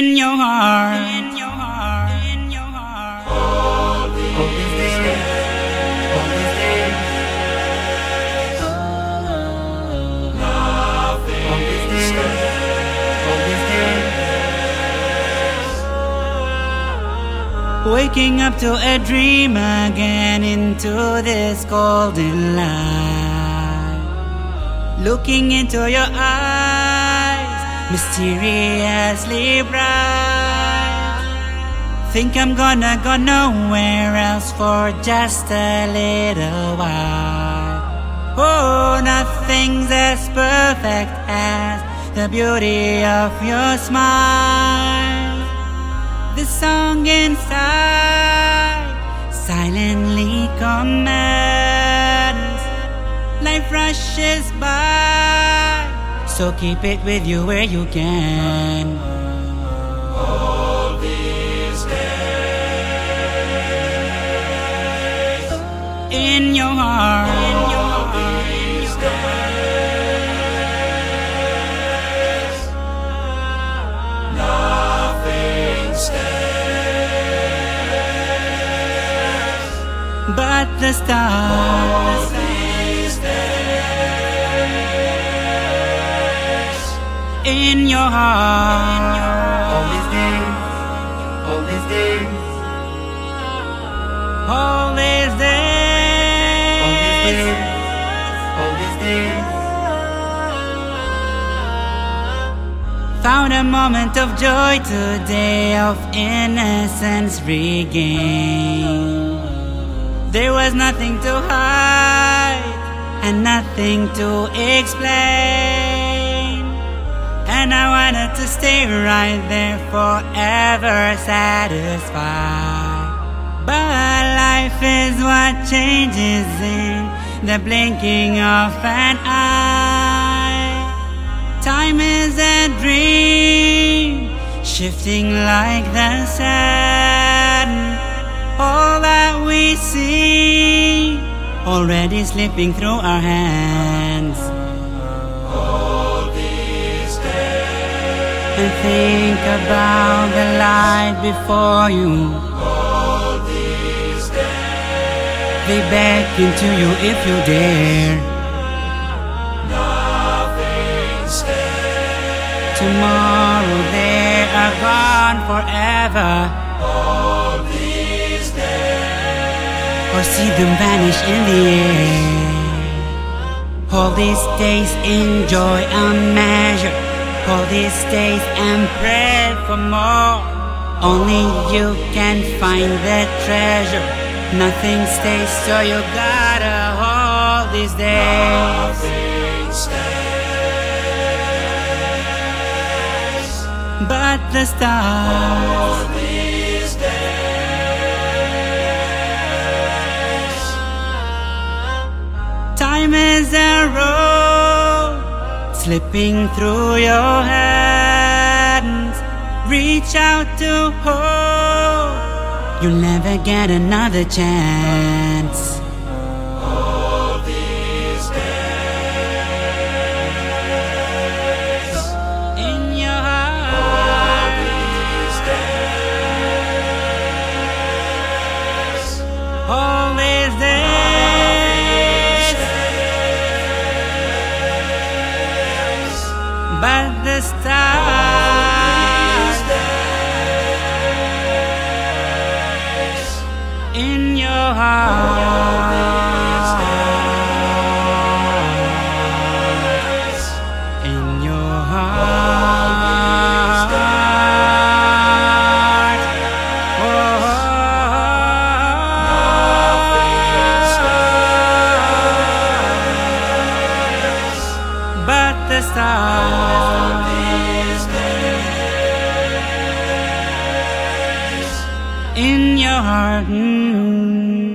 in your heart. In your heart. In your heart. Waking up to a dream again into this golden light. Looking into your eyes, mysteriously bright. Think I'm gonna go nowhere else for just a little while. Oh, nothing's as perfect as the beauty of your smile. The song inside silently commands. Life rushes by, so keep it with you where you can. All these days, In your heart, in your these days. Nothing stays. but the stars. In your heart, All these days, all these days, all these all these days. days, all these days. Found a moment of joy today, of innocence regained. There was nothing to hide and nothing to explain. And I wanted to stay right there forever satisfied. But life is what changes in the blinking of an eye. Time is a dream, shifting like the sand. All that we see, already slipping through our hands. Think about the light before you. all these days. They beckon to you if you dare. Nothing stays. Tomorrow they are gone forever. All these days, or see them vanish in the air. All these days enjoy unmeasured. All these days and pray for more. Only you can find the treasure. Nothing stays, so you gotta hold these days. But the stars, slipping through your hands. Reach out to hold. You'll never get another chance. But the stars in your heart, in your heart. Oh, but the stars in your heart. mm.